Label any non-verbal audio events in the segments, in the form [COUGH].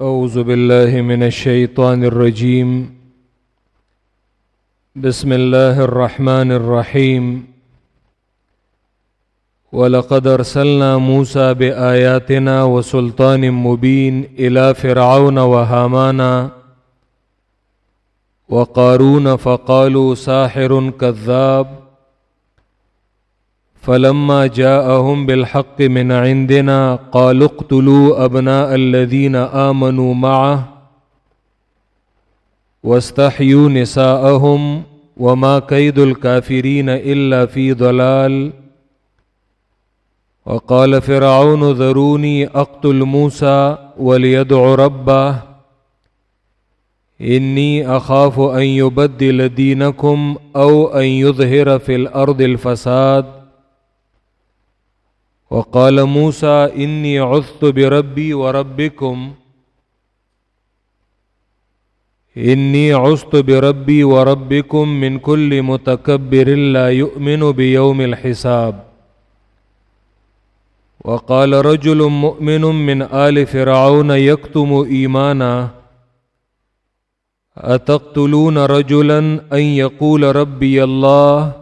أعوذ بالله من الشيطان الرجيم. بسم الله الرحمن الرحيم. ولقد أرسلنا موسى بآياتنا وسلطان مبين إلى فرعون وهامان وقارون فقالوا ساحر كذاب. فلما جاءهم بالحق من عندنا قالوا اقتلوا أبناء الذين آمنوا معه واستحيوا نساءهم وما كيد الكافرين إلا في ضلال وقال فرعون ذروني أقتل موسى وليدع ربه إني أخاف أن يبدل دينكم أو أن يظهر في الأرض الفساد وقال موسى إني عذت بربي وربكم. إني عذت بربي وربكم من كل متكبر لا يؤمن بيوم الحساب. وقال رجل مؤمن من آل فرعون يكتم إيمانا. أتقتلون رجلا أن يقول ربي الله؟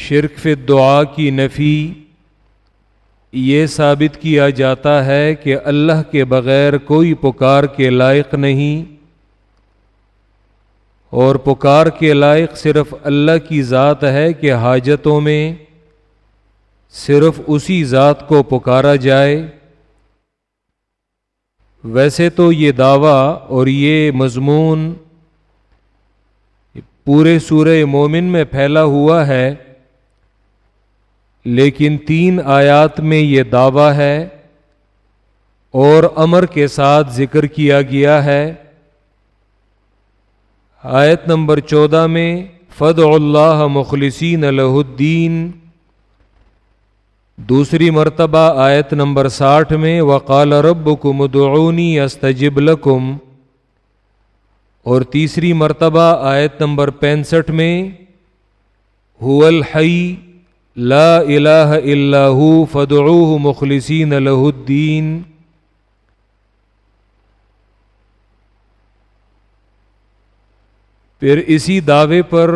شرک فی دعا کی نفی یہ ثابت کیا جاتا ہے کہ اللہ کے بغیر کوئی پکار کے لائق نہیں اور پکار کے لائق صرف اللہ کی ذات ہے کہ حاجتوں میں صرف اسی ذات کو پکارا جائے۔ ویسے تو یہ دعویٰ اور یہ مضمون پورے سورہ مومن میں پھیلا ہوا ہے۔ لیکن تین آیات میں یہ دعویٰ ہے اور امر کے ساتھ ذکر کیا گیا ہے۔ آیت نمبر چودہ میں فد اللہ مخلصین الہ الدین دوسری مرتبہ آیت نمبر ساٹھ میں، وقال رب کم دعونی استجب لکم اور تیسری مرتبہ آیت نمبر پینسٹھ میں، هو الحی لا الہ الا ہو فدعوه مخلصین له الدین پھر اسی دعوے پر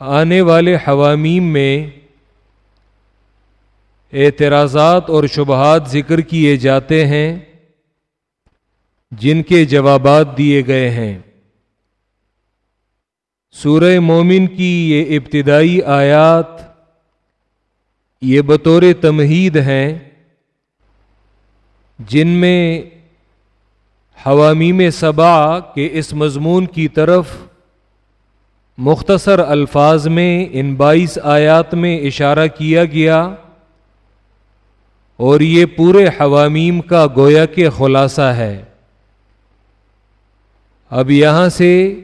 آنے والے حوامیم میں اعتراضات اور شبہات ذکر کیے جاتے ہیں، جن کے جوابات دیے گئے ہیں۔ سورہ مومن کی یہ ابتدائی آیات یہ بطور تمہید ہیں جن میں حوامیم صبا کے اس مضمون کی طرف مختصر الفاظ میں ان بائیس آیات میں اشارہ کیا گیا اور یہ پورے حوامیم کا گویا کے خلاصہ ہے۔ اب یہاں سے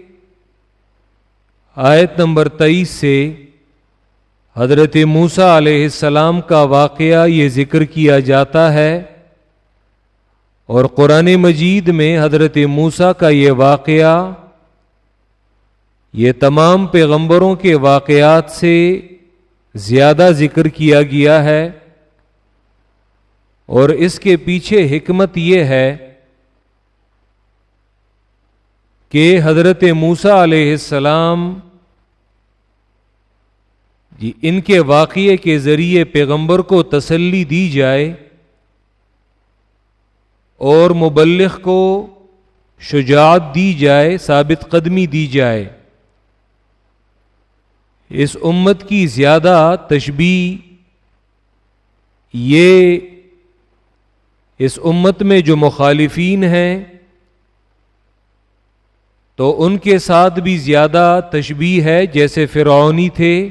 آیت نمبر تیئیس سے حضرت موسا علیہ السلام کا واقعہ یہ ذکر کیا جاتا ہے اور قرآن مجید میں حضرت موسا کا یہ واقعہ، یہ تمام پیغمبروں کے واقعات سے زیادہ ذکر کیا گیا ہے اور اس کے پیچھے حکمت یہ ہے کہ حضرت موسا علیہ السلام جی ان کے واقعے کے ذریعے پیغمبر کو تسلی دی جائے اور مبلغ کو شجاعت دی جائے، ثابت قدمی دی جائے۔ اس امت کی زیادہ تشبیح یہ اس امت میں جو مخالفین ہیں تو ان کے ساتھ بھی زیادہ تشبیح ہے جیسے فرعونی تھے۔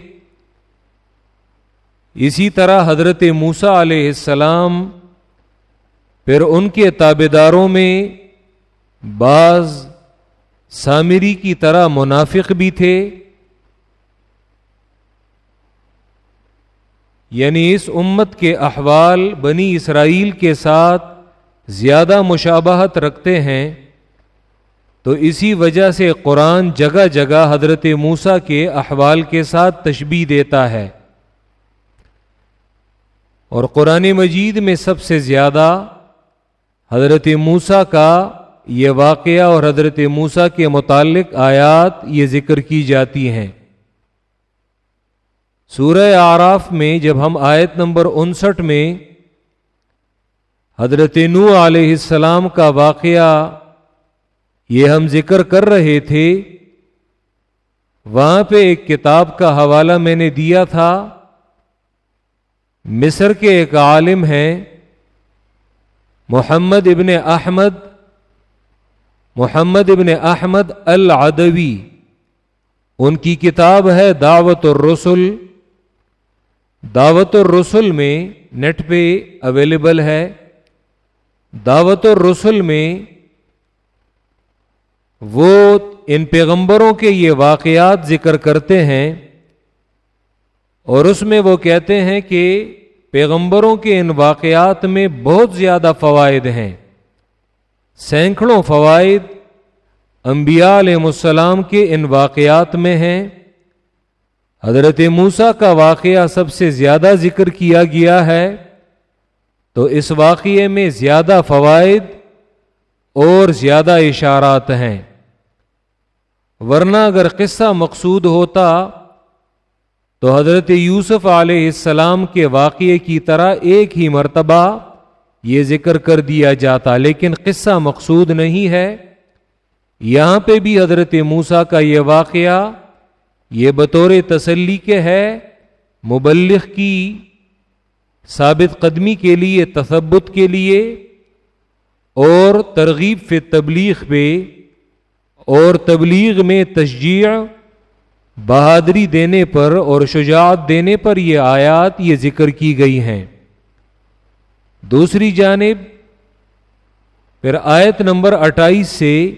اسی طرح حضرت موسا علیہ السلام پھر ان کے تابے داروں میں بعض سامری کی طرح منافق بھی تھے۔ یعنی اس امت کے احوال بنی اسرائیل کے ساتھ زیادہ مشابہت رکھتے ہیں۔ تو اسی وجہ سے قرآن جگہ جگہ حضرت موسا کے احوال کے ساتھ تشبیح دیتا ہے۔ اور قرآن مجید میں سب سے زیادہ حضرت موسا کا یہ واقعہ اور حضرت موسا کے متعلق آیات یہ ذکر کی جاتی ہیں۔ سورہ آراف میں جب ہم آیت نمبر انسٹھ میں حضرت نو علیہ السلام کا واقعہ یہ ہم ذکر کر رہے تھے۔ وہاں پہ ایک کتاب کا حوالہ میں نے دیا تھا۔ مصر کے ایک عالم ہیں۔ محمد ابن احمد۔ محمد ابن احمد العدوی۔ ان کی کتاب ہے دعوت الرسل۔ دعوت الرسل میں نیٹ پہ اویلیبل ہے۔ دعوت الرسل میں وہ ان پیغمبروں کے یہ واقعات ذکر کرتے ہیں اور اس میں وہ کہتے ہیں کہ پیغمبروں کے ان واقعات میں بہت زیادہ فوائد ہیں۔ سینکڑوں فوائد انبیاء علیہ السلام کے ان واقعات میں ہیں۔ حضرت موسا کا واقعہ سب سے زیادہ ذکر کیا گیا ہے۔ تو اس واقعے میں زیادہ فوائد اور زیادہ اشارات ہیں۔ ورنہ اگر قصہ مقصود ہوتا تو حضرت یوسف علیہ السلام کے واقعے کی طرح ایک ہی مرتبہ یہ ذکر کر دیا جاتا، لیکن قصہ مقصود نہیں ہے۔ یہاں پہ بھی حضرت موسا کا یہ واقعہ یہ بطور تسلی کے ہے، مبلغ کی ثابت قدمی کے لیے، تثبت کے لیے اور ترغیب فی تبلیغ پہ اور تبلیغ میں تشجیع، بہادری دینے پر اور شجاعت دینے پر یہ آیات یہ ذکر کی گئی ہیں۔ دوسری جانب، پھر آیت نمبر اٹھائیس سے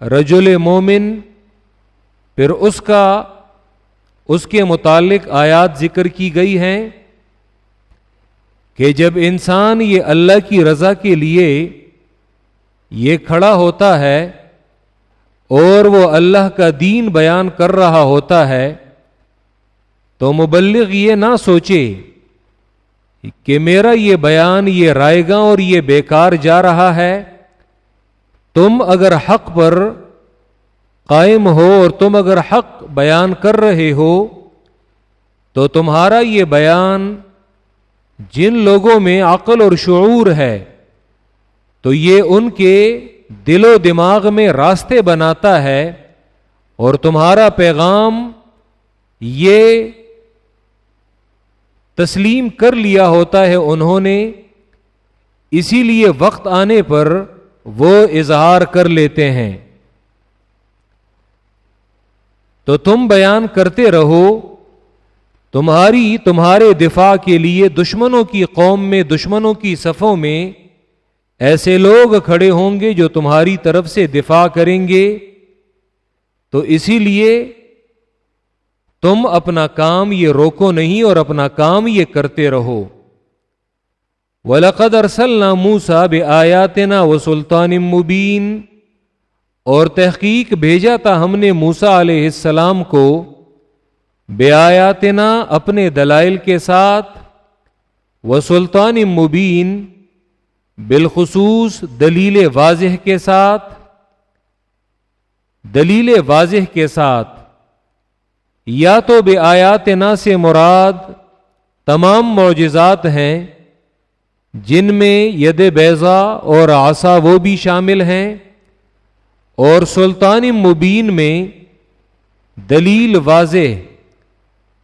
رجل مومن، پھر اس کا، اس کے متعلق آیات ذکر کی گئی ہیں کہ جب انسان یہ اللہ کی رضا کے لیے یہ کھڑا ہوتا ہے اور وہ اللہ کا دین بیان کر رہا ہوتا ہے تو مبلغ یہ نہ سوچے کہ میرا یہ بیان یہ رائے گا اور یہ بیکار جا رہا ہے۔ تم اگر حق پر قائم ہو اور تم اگر حق بیان کر رہے ہو تو تمہارا یہ بیان جن لوگوں میں عقل اور شعور ہے تو یہ ان کے دل و دماغ میں راستے بناتا ہے اور تمہارا پیغام یہ تسلیم کر لیا ہوتا ہے انہوں نے، اسی لیے وقت آنے پر وہ اظہار کر لیتے ہیں۔ تو تم بیان کرتے رہو، تمہاری، تمہارے دفاع کے لیے دشمنوں کی قوم میں، دشمنوں کی صفوں میں ایسے لوگ کھڑے ہوں گے جو تمہاری طرف سے دفاع کریں گے۔ تو اسی لیے تم اپنا کام یہ روکو نہیں اور اپنا کام یہ کرتے رہو۔ ولقد ارسلنا موسا بے آیاتنا و سلطان مبین اور تحقیق بھیجا تھا ہم نے موسا علیہ السلام کو بے آیاتنا اپنے دلائل کے ساتھ۔ وہ سلطان مبین بالخصوص دلیل واضح کے ساتھ، دلیل واضح کے ساتھ، یا تو بے آیات نا سے مراد تمام معجزات ہیں جن میں ید بیضا اور آسا وہ بھی شامل ہیں، اور سلطان مبین میں دلیل واضح۔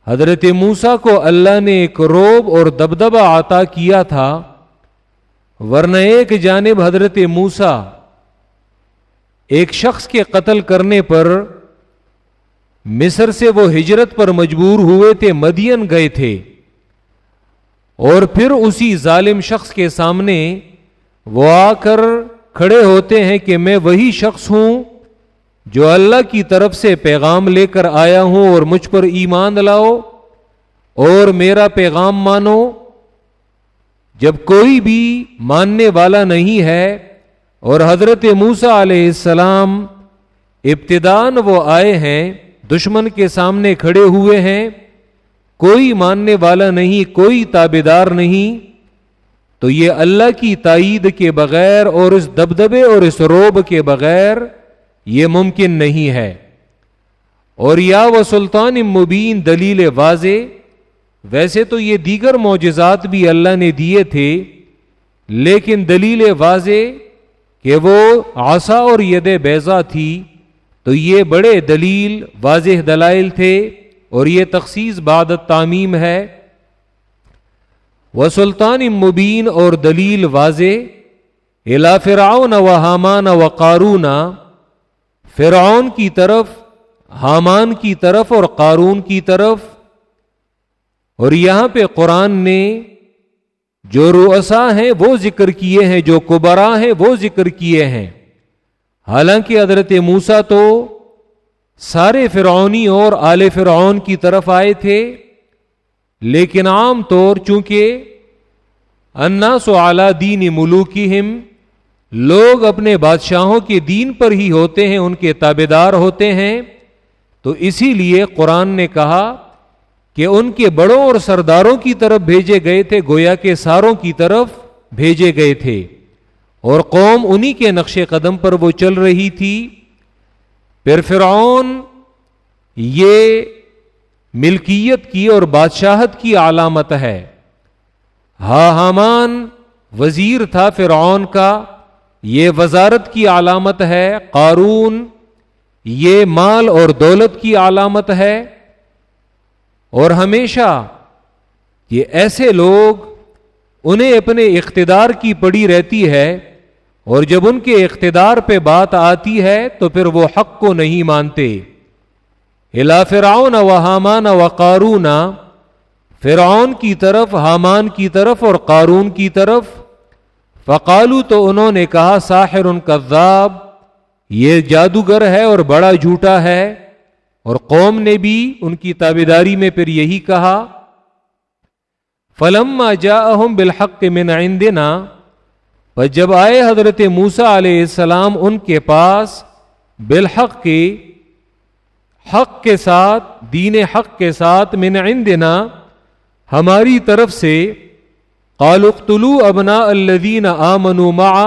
حضرت موسا کو اللہ نے ایک روب اور دبدبہ عطا کیا تھا۔ ورنہ ایک جانب حضرت موسا ایک شخص کے قتل کرنے پر مصر سے وہ ہجرت پر مجبور ہوئے تھے، مدین گئے تھے۔ اور پھر اسی ظالم شخص کے سامنے وہ آ کر کھڑے ہوتے ہیں کہ میں وہی شخص ہوں جو اللہ کی طرف سے پیغام لے کر آیا ہوں اور مجھ پر ایمان لاؤ اور میرا پیغام مانو۔ جب کوئی بھی ماننے والا نہیں ہے اور حضرت موسا علیہ السلام ابتدان وہ آئے ہیں، دشمن کے سامنے کھڑے ہوئے ہیں، کوئی ماننے والا نہیں، کوئی تابے دار نہیں، تو یہ اللہ کی تائید کے بغیر اور اس دبدبے اور اس روب کے بغیر یہ ممکن نہیں ہے۔ اور یا وہ سلطان مبین دلیل واضح ویسے تو یہ دیگر معجزات بھی اللہ نے دیے تھے، لیکن دلیل واضح کہ وہ آسا اور ید بیزا تھی۔ تو یہ بڑے دلیل، واضح دلائل تھے اور یہ تخصیص بعد تعمیم ہے۔ وہ سلطان مبین اور دلیل واضح الا فرعون و حامان و قارون۔ فرعون کی طرف، حامان کی طرف اور قارون کی طرف۔ اور یہاں پہ قرآن نے جو روسا ہیں وہ ذکر کیے ہیں، جو کبرا ہیں وہ ذکر کیے ہیں۔ حالانکہ حضرت موسا تو سارے فرعونی اور آل فرعون کی طرف آئے تھے، لیکن عام طور چونکہ انا سو اعلی دین ملوکی ہم لوگ اپنے بادشاہوں کے دین پر ہی ہوتے ہیں، ان کے تابے دار ہوتے ہیں، تو اسی لیے قرآن نے کہا کہ ان کے بڑوں اور سرداروں کی طرف بھیجے گئے تھے، گویا کے ساروں کی طرف بھیجے گئے تھے۔ اور قوم انہی کے نقش قدم پر وہ چل رہی تھی۔ پھر فرعون یہ ملکیت کی اور بادشاہت کی علامت ہے۔ ہا حامان وزیر تھا فرعون کا، یہ وزارت کی علامت ہے۔ قارون، یہ مال اور دولت کی علامت ہے۔ اور ہمیشہ یہ ایسے لوگ انہیں اپنے اقتدار کی پڑی رہتی ہے اور جب ان کے اقتدار پہ بات آتی ہے تو پھر وہ حق کو نہیں مانتے۔ ہلا فرعون و حامان و قارون فرعون کی طرف، حامان کی طرف اور قارون کی طرف۔ فقالو تو انہوں نے کہا، ساحر ان کذاب، یہ جادوگر ہے اور بڑا جھوٹا ہے۔ اور قوم نے بھی ان کی تابے داری میں پھر یہی کہا فلم جا بالحق من عندنا پر جب آئے حضرت موسا علیہ السلام ان کے پاس بالحق کے، حق کے ساتھ، دین حق کے ساتھ من عندنا، ہماری طرف سے قالقتلو ابنا الدین آمنو معا،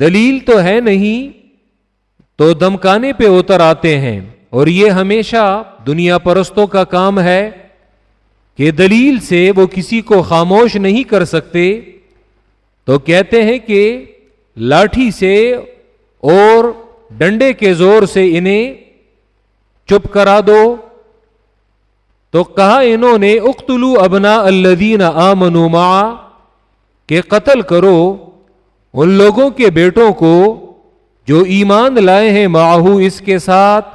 دلیل تو ہے نہیں تو دمکانے پہ اتر آتے ہیں اور یہ ہمیشہ دنیا پرستوں کا کام ہے کہ دلیل سے وہ کسی کو خاموش نہیں کر سکتے، تو کہتے ہیں کہ لاٹھی سے اور ڈنڈے کے زور سے انہیں چپ کرا دو۔ تو کہا انہوں نے اختلو ابنا الدین آمنما کہ قتل کرو ان لوگوں کے بیٹوں کو جو ایمان لائے ہیں ماہو اس کے ساتھ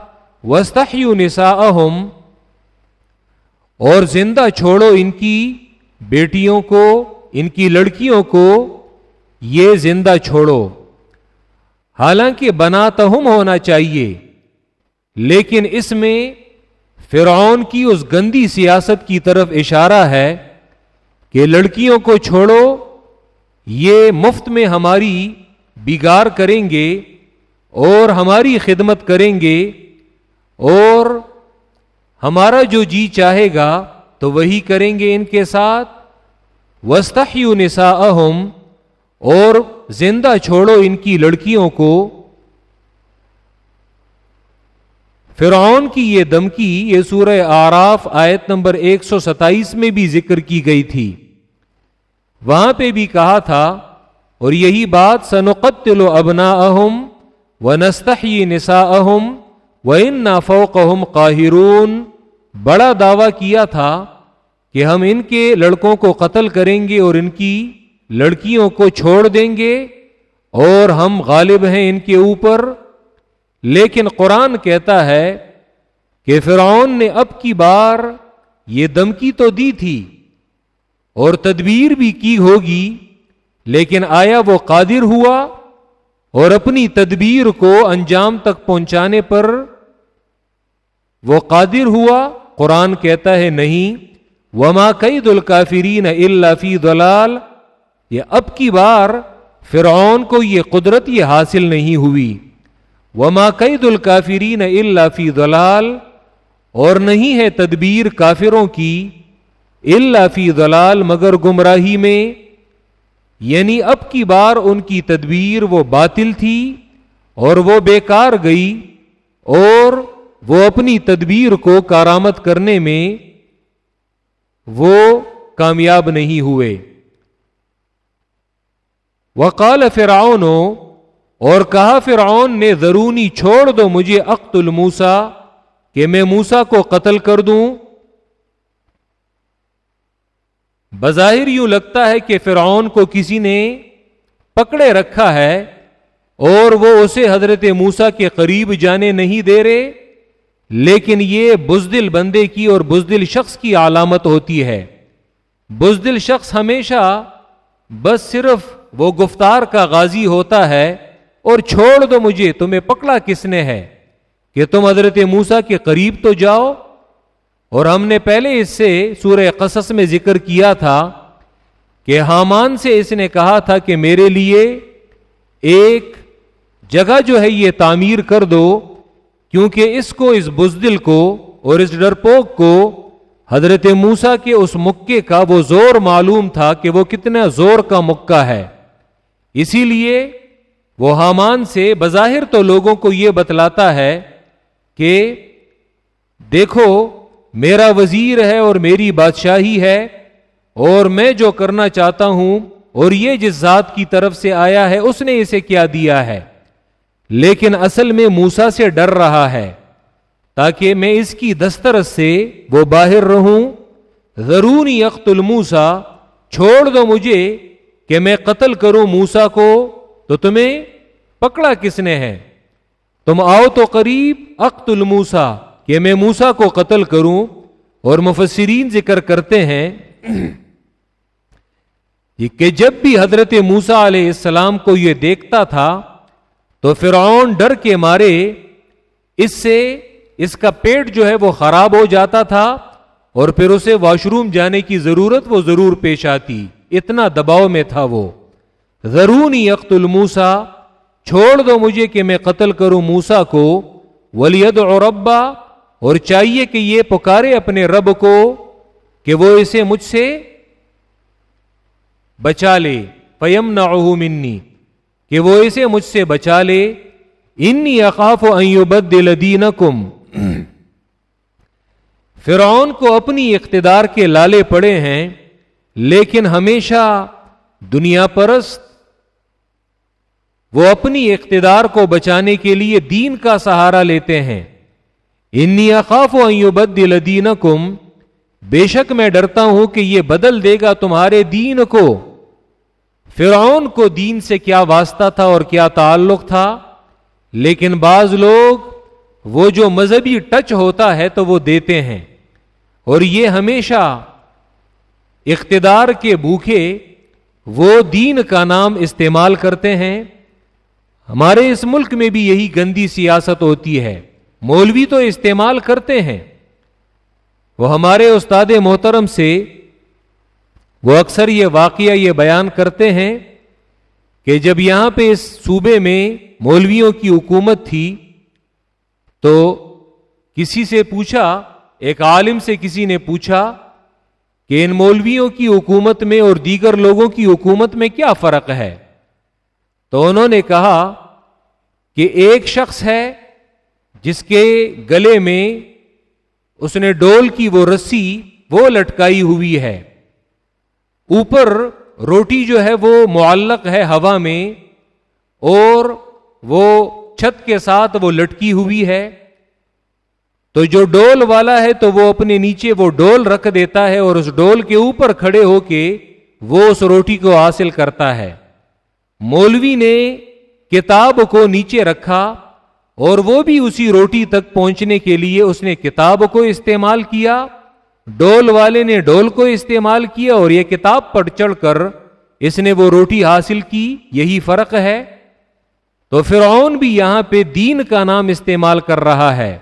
وسطی نسا اور زندہ چھوڑو ان کی بیٹیوں کو، ان کی لڑکیوں کو، یہ زندہ چھوڑو۔ حالانکہ بناتا ہم ہونا چاہیے، لیکن اس میں فرعون کی اس گندی سیاست کی طرف اشارہ ہے کہ لڑکیوں کو چھوڑو، یہ مفت میں ہماری بگار کریں گے۔ اور ہماری خدمت کریں گے اور ہمارا جو جی چاہے گا تو وہی کریں گے ان کے ساتھ۔ وسطی نسا اہم اور زندہ چھوڑو ان کی لڑکیوں کو۔ فرعون کی یہ دمکی یہ سورہ آراف آیت نمبر ایک سو ستائیس میں بھی ذکر کی گئی تھی۔ وہاں پہ بھی کہا تھا اور یہی بات سنقتل ابنا اہم و نستحی نسا اہم و ان بڑا دعوی کیا تھا کہ ہم ان کے لڑکوں کو قتل کریں گے اور ان کی لڑکیوں کو چھوڑ دیں گے اور ہم غالب ہیں ان کے اوپر۔ لیکن قرآن کہتا ہے کہ فرعون نے اب کی بار یہ دمکی تو دی تھی اور تدبیر بھی کی ہوگی، لیکن آیا وہ قادر ہوا اور اپنی تدبیر کو انجام تک پہنچانے پر وہ قادر ہوا۔ قرآن کہتا ہے نہیں، وما کئی دل کافرین اللہ فی دلال یہ اب کی بار، فرعون کو یہ قدرت یہ حاصل نہیں ہوئی۔ وما کئی دل کافرین اللہ فی دلال اور نہیں ہے تدبیر کافروں کی اللہ فی دلال مگر گمراہی میں۔ یعنی اب کی بار ان کی تدبیر وہ باطل تھی اور وہ بیکار گئی اور وہ اپنی تدبیر کو کارآمد کرنے میں وہ کامیاب نہیں ہوئے۔ وقال فرعون اور کہا فرعون نے، ضرونی چھوڑ دو مجھے اقت الموسا کہ میں موسا کو قتل کر دوں بظاہر یوں لگتا ہے کہ فرعون کو کسی نے پکڑے رکھا ہے اور وہ اسے حضرت موسا کے قریب جانے نہیں دے رہے، لیکن یہ بزدل بندے کی اور بزدل شخص کی علامت ہوتی ہے۔ بزدل شخص ہمیشہ بس صرف وہ گفتار کا غازی ہوتا ہے اور چھوڑ دو مجھے، تمہیں پکڑا کس نے ہے؟ کہ تم حضرت موسا کے قریب تو جاؤ۔ اور ہم نے پہلے اس سے سورہ قصص میں ذکر کیا تھا کہ حامان سے اس نے کہا تھا کہ میرے لیے ایک جگہ جو ہے یہ تعمیر کر دو، کیونکہ اس کو، اس بزدل کو اور اس ڈرپوک کو حضرت موسا کے اس مکے کا وہ زور معلوم تھا کہ وہ کتنا زور کا مکہ ہے۔ اسی لیے وہ حامان سے بظاہر تو لوگوں کو یہ بتلاتا ہے کہ دیکھو میرا وزیر ہے اور میری بادشاہی ہے، اور میں جو کرنا چاہتا ہوں، اور یہ جس ذات کی طرف سے آیا ہے، اس نے اسے کیا دیا ہے۔ لیکن اصل میں موسا سے ڈر رہا ہے، تاکہ میں اس کی دسترس سے وہ باہر رہوں۔ ضروری اخت الموسا چھوڑ دو مجھے کہ میں قتل کروں موسا کو۔ تو تمہیں پکڑا کس نے ہے؟ تم آؤ تو قریب اخت الموسا کہ میں موسا کو قتل کروں اور مفسرین ذکر کرتے ہیں [CLEARS THROAT] کہ جب بھی حضرت موسا علیہ السلام کو یہ دیکھتا تھا تو فرعون ڈر کے مارے، اس سے اس کا پیٹ جو ہے وہ خراب ہو جاتا تھا اور پھر اسے واش روم جانے کی ضرورت وہ ضرور پیش آتی۔ اتنا دباؤ میں تھا وہ۔ ضرور اخت الموسا چھوڑ دو مجھے کہ میں قتل کروں موسا کو۔ ولید اور ابا اور چاہیے کہ یہ پکارے اپنے رب کو کہ وہ اسے مجھ سے بچا لے۔ پیم نہ منی، کہ وہ اسے مجھ سے بچا لے۔ انی اقاف و بدل دین کم فرعون کو اپنی اقتدار کے لالے پڑے ہیں، لیکن ہمیشہ دنیا پرست۔ وہ اپنی اقتدار کو بچانے کے لیے دین کا سہارا لیتے ہیں۔ انی اقاف و بدل دین کم بے شک میں ڈرتا ہوں کہ یہ بدل دے گا تمہارے دین کو۔ فرعون کو دین سے کیا واسطہ تھا اور کیا تعلق تھا؟ لیکن بعض لوگ وہ جو مذہبی ٹچ ہوتا ہے تو وہ دیتے ہیں۔ اور یہ ہمیشہ اقتدار کے بھوکے وہ دین کا نام استعمال کرتے ہیں۔ ہمارے اس ملک میں بھی یہی گندی سیاست ہوتی ہے۔ مولوی تو استعمال کرتے ہیں۔ وہ ہمارے استاد محترم سے وہ اکثر یہ واقعہ یہ بیان کرتے ہیں کہ جب یہاں پہ اس صوبے میں مولویوں کی حکومت تھی تو کسی سے پوچھا، ایک عالم سے کسی نے پوچھا کہ ان مولویوں کی حکومت میں اور دیگر لوگوں کی حکومت میں کیا فرق ہے؟ تو انہوں نے کہا کہ ایک شخص ہے جس کے گلے میں اس نے ڈول کی وہ رسی وہ لٹکائی ہوئی ہے۔ اوپر روٹی جو ہے وہ معلق ہے ہوا میں اور وہ چھت کے ساتھ وہ لٹکی ہوئی ہے۔ تو جو ڈول والا ہے تو وہ اپنے نیچے وہ ڈول رکھ دیتا ہے اور اس ڈول کے اوپر کھڑے ہو کے وہ اس روٹی کو حاصل کرتا ہے۔ مولوی نے کتاب کو نیچے رکھا اور وہ بھی اسی روٹی تک پہنچنے کے لیے اس نے کتاب کو استعمال کیا، ڈول والے نے ڈول کو استعمال کیا اور یہ کتاب پر چڑھ کر اس نے وہ روٹی حاصل کی، یہی فرق ہے۔ تو فرعون بھی یہاں پہ دین کا نام استعمال کر رہا ہے۔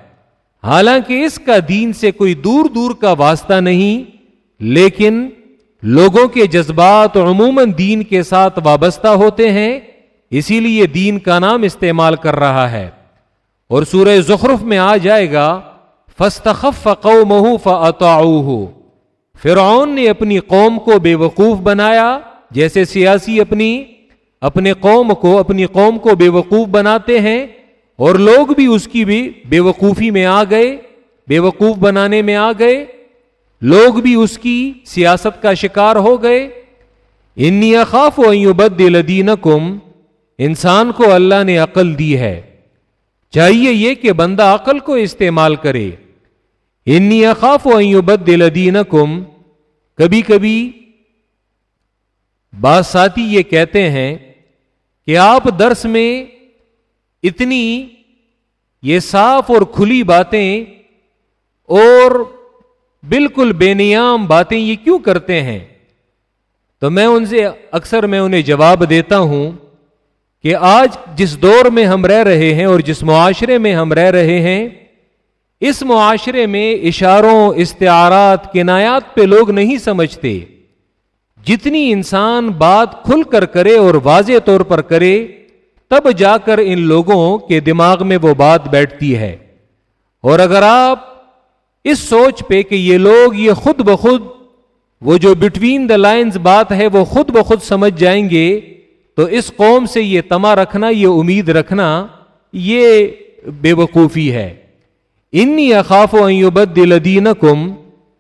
حالانکہ اس کا دین سے کوئی دور دور کا واسطہ نہیں، لیکن لوگوں کے جذبات عموماً دین کے ساتھ وابستہ ہوتے ہیں، اسی لیے دین کا نام استعمال کر رہا ہے۔ اور سورہ زخرف میں آ جائے گا فستخف قومه فاطاعوه فرعون نے اپنی قوم کو بے وقوف بنایا، جیسے سیاسی اپنی، اپنے قوم کو، اپنی قوم کو بے وقوف بناتے ہیں، اور لوگ بھی اس کی بھی بے وقوفی میں آ گئے، بے وقوف بنانے میں آ گئے۔ لوگ بھی اس کی سیاست کا شکار ہو گئے۔ انی اخاف و بدل دینکم، انسان کو اللہ نے عقل دی ہے۔ چاہیے یہ کہ بندہ عقل کو استعمال کرے۔ انی اخاف و بدل دینکم۔ کبھی کبھی بعض ساتھی یہ کہتے ہیں کہ آپ درس میں اتنی یہ صاف اور کھلی باتیں اور بالکل بے نیام باتیں یہ کیوں کرتے ہیں؟ تو میں ان سے اکثر میں انہیں جواب دیتا ہوں۔ کہ آج جس دور میں ہم رہ رہے ہیں اور جس معاشرے میں ہم رہ رہے ہیں، اس معاشرے میں اشاروں، استعارات، کنایات پہ لوگ نہیں سمجھتے۔ جتنی انسان بات کھل کر کرے اور واضح طور پر کرے، تب جا کر ان لوگوں کے دماغ میں وہ بات بیٹھتی ہے۔ اور اگر آپ اس سوچ پہ کہ یہ لوگ، یہ خود بخود، وہ جو بٹوین دا لائنز بات ہے، وہ خود بخود سمجھ جائیں گے تو اس قوم سے یہ تما رکھنا، یہ امید رکھنا، یہ بے وقوفی ہے۔ انی اخاف و بد دل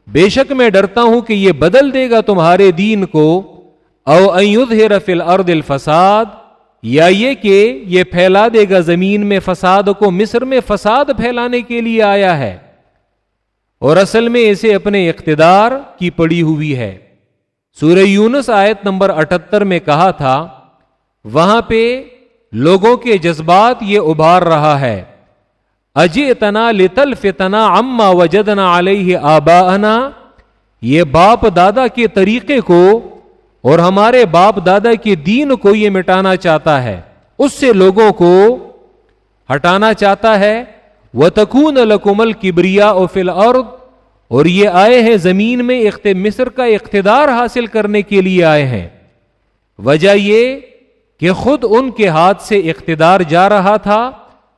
بے شک میں ڈرتا ہوں کہ یہ بدل دے گا تمہارے دین کو۔ او رفل ارد الفساد۔ یا یہ کہ یہ پھیلا دے گا زمین میں فساد کو، مصر میں فساد پھیلانے کے لیے آیا ہے۔ اور اصل میں اسے اپنے اقتدار کی پڑی ہوئی ہے۔ سورہ یونس آیت نمبر اٹھتر میں کہا تھا وہاں پہ لوگوں کے جذبات یہ ابھار رہا ہے۔ اجے تنا لتل فتنا اما وجدنا علیہ آبا یہ باپ دادا کے طریقے کو اور ہمارے باپ دادا کے دین کو یہ مٹانا چاہتا ہے۔ اس سے لوگوں کو ہٹانا چاہتا ہے۔ وہ تکون الکمل کبریا او فل اور یہ آئے ہیں زمین میں مصر کا اقتدار حاصل کرنے کے لیے آئے ہیں۔ وجہ یہ کہ خود ان کے ہاتھ سے اقتدار جا رہا تھا،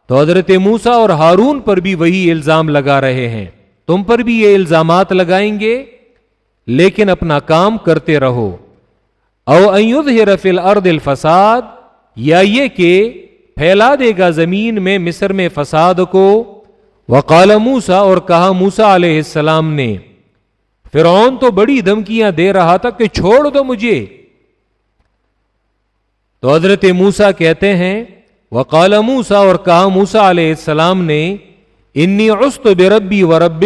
تو حضرت موسا اور ہارون پر بھی وہی الزام لگا رہے ہیں۔ تم پر بھی یہ الزامات لگائیں گے، لیکن اپنا کام کرتے رہو۔ او رفیل ارد الفساد، یا یہ کہ پھیلا دے گا زمین میں مصر میں فساد کو۔ وقال موسا اور کہا موسا علیہ السلام نے، فرعون تو بڑی دھمکیاں دے رہا تھا کہ چھوڑ دو مجھے۔ تو حضرت موسا کہتے ہیں، وقال موسا اور کہا موسا علیہ السلام نے، انی عست بربی و رب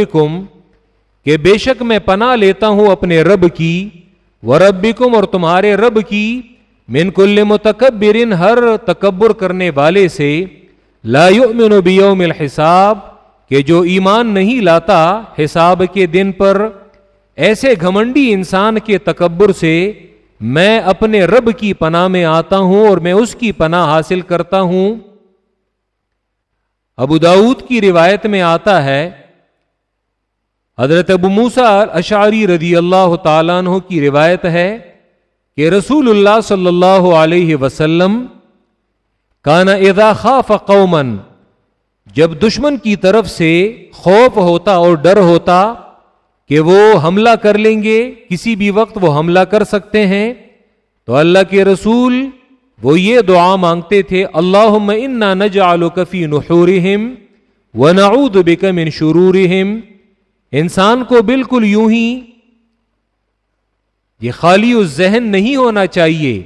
کہ بے شک میں پناہ لیتا ہوں اپنے رب کی وربکم اور تمہارے رب کی، من کل متکبرن ہر تکبر کرنے والے سے، لا یؤمن بیوم الحساب، کہ جو ایمان نہیں لاتا حساب کے دن پر، ایسے گھمنڈی انسان کے تکبر سے میں اپنے رب کی پناہ میں آتا ہوں اور میں اس کی پناہ حاصل کرتا ہوں۔ ابو داود کی روایت میں آتا ہے، حضرت ابو موسا اشعری رضی اللہ تعالیٰ عنہ کی روایت ہے کہ رسول اللہ صلی اللہ علیہ وسلم کانا اذا خاف قومن جب دشمن کی طرف سے خوف ہوتا اور ڈر ہوتا کہ وہ حملہ کر لیں گے، کسی بھی وقت وہ حملہ کر سکتے ہیں۔ تو اللہ کے رسول وہ یہ دعا مانگتے تھے اللہ انا نجعلک کفی نحورہم ونعوذ بک من شرورہم۔ انسان کو بالکل یوں ہی یہ خالی اس ذہن نہیں ہونا چاہیے۔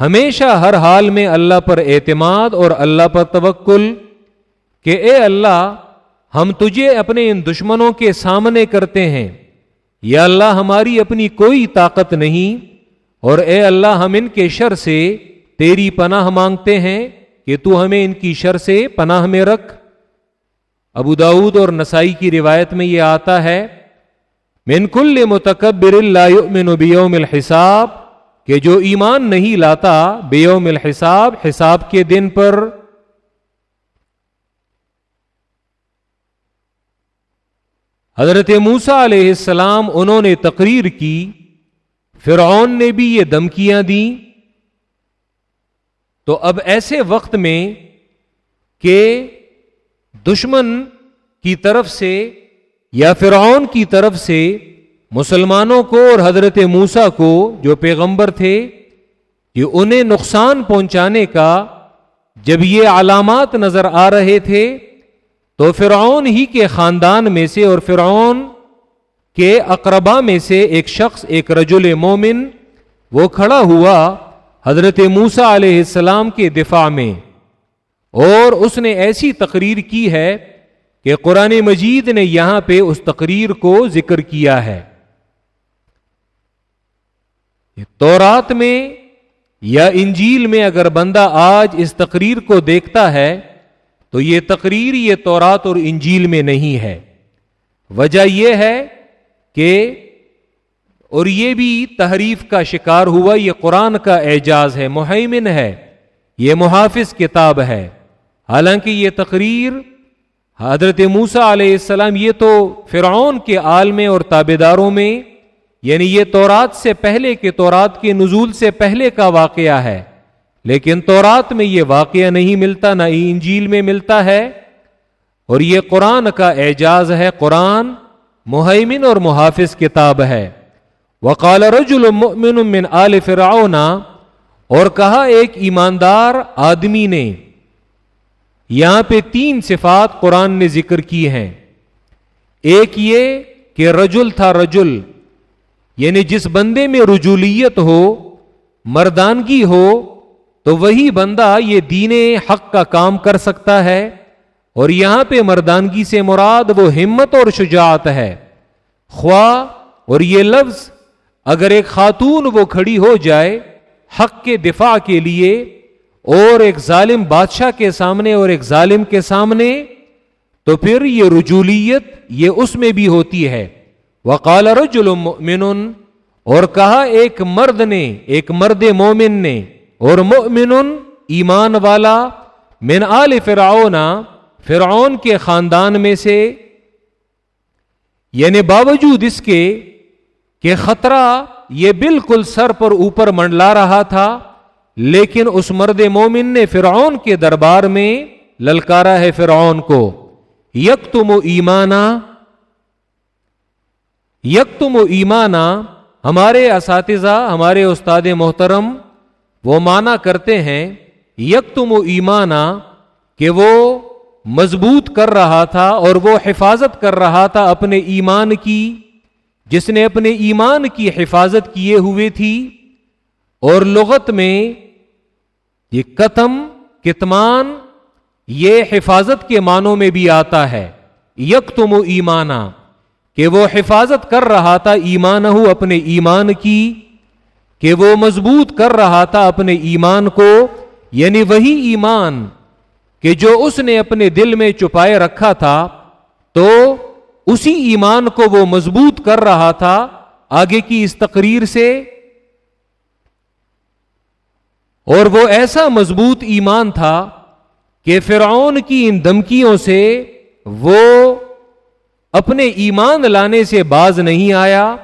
ہمیشہ ہر حال میں اللہ پر اعتماد اور اللہ پر توکل کہ اے اللہ ہم تجھے اپنے ان دشمنوں کے سامنے کرتے ہیں۔ یا اللہ، ہماری اپنی کوئی طاقت نہیں۔ اور اے اللہ، ہم ان کے شر سے تیری پناہ مانگتے ہیں کہ تو ہمیں ان کی شر سے پناہ میں رکھ۔ ابو داود اور نسائی کی روایت میں یہ آتا ہے، من کل متکبر لا یؤمن بیوم الحساب، کہ جو ایمان نہیں لاتا بیوم الحساب، حساب کے دن پر حضرت موسا علیہ السلام انہوں نے تقریر کی، فرعون نے بھی یہ دمکیاں دیں۔ تو اب ایسے وقت میں کہ دشمن کی طرف سے یا فرعون کی طرف سے مسلمانوں کو اور حضرت موسا کو جو پیغمبر تھے، کہ انہیں نقصان پہنچانے کا جب یہ علامات نظر آ رہے تھے تو فرعون ہی کے خاندان میں سے اور فرعون کے اقربا میں سے ایک شخص، ایک رجل مومن، وہ کھڑا ہوا حضرت موسا علیہ السلام کے دفاع میں۔ اور اس نے ایسی تقریر کی ہے کہ قرآن مجید نے یہاں پہ اس تقریر کو ذکر کیا ہے۔ تورات میں یا انجیل میں اگر بندہ آج اس تقریر کو دیکھتا ہے تو یہ تقریر یہ تورات اور انجیل میں نہیں ہے۔ وجہ یہ ہے کہ اور یہ بھی تحریف کا شکار ہوا، یہ قرآن کا اعجاز ہے محیمن ہے، یہ محافظ کتاب ہے۔ حالانکہ یہ تقریر حضرت موسا علیہ السلام، یہ تو فرعون کے عالم اور تابے داروں میں یعنی یہ تورات سے پہلے کے تورات کے نزول سے پہلے کا واقعہ ہے۔ لیکن تورات میں یہ واقعہ نہیں ملتا، نہ انجیل میں ملتا ہے۔ اور یہ قرآن کا اعجاز ہے، قرآن محیمن اور محافظ کتاب ہے۔ وقال رجل مؤمن من آل فرعون، اور کہا ایک ایماندار آدمی نے، یہاں پہ تین صفات قرآن نے ذکر کی ہیں۔ ایک یہ کہ رجل تھا رجل یعنی جس بندے میں رجولیت ہو، مردانگی ہو تو وہی بندہ یہ دین حق کا کام کر سکتا ہے اور یہاں پہ مردانگی سے مراد وہ ہمت اور شجاعت ہے۔ خواہ اور یہ لفظ اگر ایک خاتون وہ کھڑی ہو جائے حق کے دفاع کے لیے اور ایک ظالم بادشاہ کے سامنے اور ایک ظالم کے سامنے، تو پھر یہ رجولیت یہ اس میں بھی ہوتی ہے۔ وقال رجل مؤمن اور کہا ایک مرد نے، ایک مرد مومن نے۔ اور مؤمن ایمان والا من آل فرعون فرعون کے خاندان میں سے یعنی باوجود اس کے کہ خطرہ یہ بالکل سر پر اوپر منڈلا رہا تھا، لیکن اس مرد مومن نے فرعون کے دربار میں للکارا ہے فرعون کو یک تم ایمانا یک تم ایمانا، ہمارے اساتذہ، ہمارے استاد محترم وہ مانا کرتے ہیں یک تم ایمانا کہ وہ مضبوط کر رہا تھا اور وہ حفاظت کر رہا تھا اپنے ایمان کی، جس نے اپنے ایمان کی حفاظت کیے ہوئے تھی۔ اور لغت میں یہ کتم، کتمان، یہ حفاظت کے معنوں میں بھی آتا ہے۔ یک تم ایمانا کہ وہ حفاظت کر رہا تھا ایمان ہو اپنے ایمان کی۔ کہ وہ مضبوط کر رہا تھا اپنے ایمان کو یعنی وہی ایمان کہ جو اس نے اپنے دل میں چپائے رکھا تھا، تو اسی ایمان کو وہ مضبوط کر رہا تھا آگے کی اس تقریر سے۔ اور وہ ایسا مضبوط ایمان تھا کہ فرعون کی ان دمکیوں سے وہ اپنے ایمان لانے سے باز نہیں آیا۔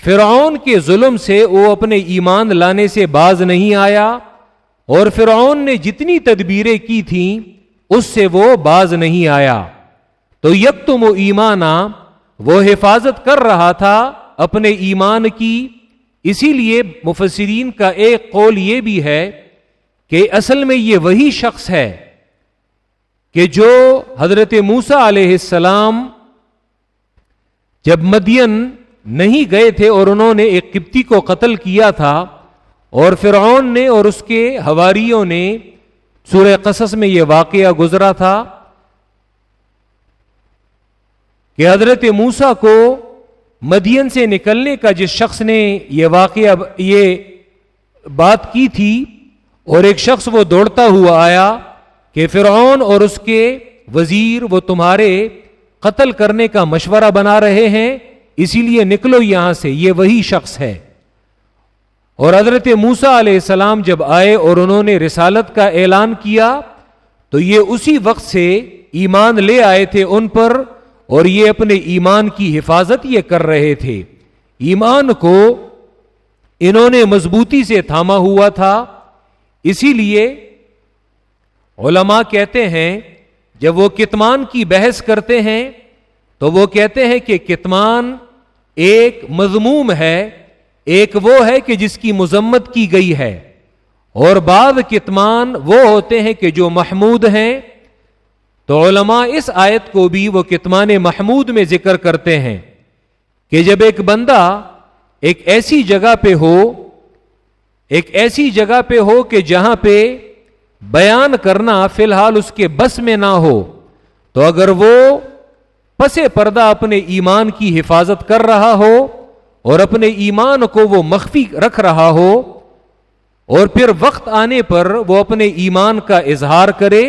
فرعون کے ظلم سے وہ اپنے ایمان لانے سے باز نہیں آیا اور فرعون نے جتنی تدبیریں کی تھیں، اس سے وہ باز نہیں آیا۔ تو یک تم و ایمانا، وہ حفاظت کر رہا تھا اپنے ایمان کی۔ اسی لیے مفسرین کا ایک قول یہ بھی ہے کہ اصل میں یہ وہی شخص ہے کہ جو حضرت موسا علیہ السلام جب مدین نہیں گئے تھے اور انہوں نے ایک کپتی کو قتل کیا تھا اور فرعون نے اور اس کے ہواریوں نے سورہ قصص میں یہ واقعہ گزرا تھا کہ حضرت موسا کو مدین سے نکلنے کا جس شخص نے یہ واقعہ یہ بات کی تھی اور ایک شخص وہ دوڑتا ہوا آیا کہ فرعون اور اس کے وزیر وہ تمہارے قتل کرنے کا مشورہ بنا رہے ہیں اسی لیے نکلو یہاں سے، یہ وہی شخص ہے۔ اور حضرت موسا علیہ السلام جب آئے اور انہوں نے رسالت کا اعلان کیا، تو یہ اسی وقت سے ایمان لے آئے تھے ان پر اور یہ اپنے ایمان کی حفاظت یہ کر رہے تھے۔ ایمان کو انہوں نے مضبوطی سے تھاما ہوا تھا۔ اسی لیے علماء کہتے ہیں، جب وہ کتمان کی بحث کرتے ہیں، تو وہ کہتے ہیں کہ کتمان ایک مضموم ہے، ایک وہ ہے کہ جس کی مذمت کی گئی ہے۔ اور بعض کتمان وہ ہوتے ہیں کہ جو محمود ہیں۔ تو علماء اس آیت کو بھی وہ کتمان محمود میں ذکر کرتے ہیں کہ جب ایک بندہ ایک ایسی جگہ پہ ہو، ایک ایسی جگہ پہ ہو کہ جہاں پہ بیان کرنا فی الحال اس کے بس میں نہ ہو، تو اگر وہ پسے پردہ اپنے ایمان کی حفاظت کر رہا ہو اور اپنے ایمان کو وہ مخفی رکھ رہا ہو اور پھر وقت آنے پر وہ اپنے ایمان کا اظہار کرے،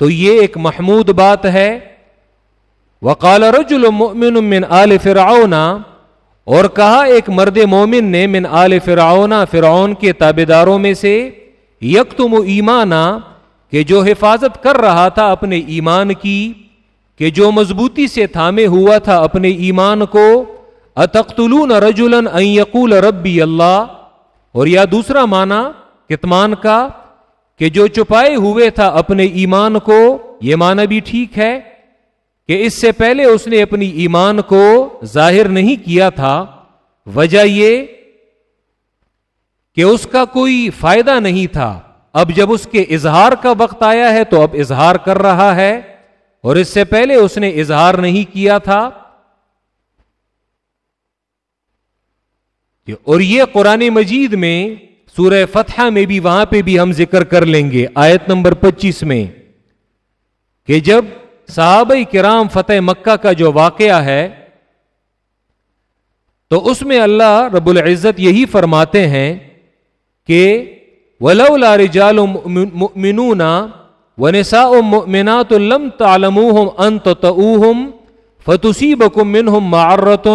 تو یہ ایک محمود بات ہے۔ وقال رجل مؤمن من آل فرعون، اور کہا ایک مرد مومن نے من آل فرعون فرعون کے تابے داروں میں سے یک تم ایمانا، کہ جو حفاظت کر رہا تھا اپنے ایمان کی۔ کہ جو مضبوطی سے تھامے ہوا تھا اپنے ایمان کو اتختلون رجولن یقول ربی اللہ؟ اور یا دوسرا معنی، کتمان کا، کہ جو چپائے ہوئے تھا اپنے ایمان کو، یہ معنی بھی ٹھیک ہے کہ اس سے پہلے اس نے اپنی ایمان کو ظاہر نہیں کیا تھا، وجہ یہ کہ اس کا کوئی فائدہ نہیں تھا۔ اب جب اس کے اظہار کا وقت آیا ہے تو اب اظہار کر رہا ہے۔ اور اس سے پہلے اس نے اظہار نہیں کیا تھا اور یہ قرآن مجید میں سورہ فتح میں بھی وہاں پہ بھی ہم ذکر کر لیں گے، آیت نمبر پچیس میں کہ جب صحابہ کرام فتح مکہ کا جو واقعہ ہے، تو اس میں اللہ رب العزت یہی فرماتے ہیں کہ ولولا رجال مؤمنون ونساء مؤمنات لم تعلموهم ان تطؤوهم فتصيبكم منهم معرة.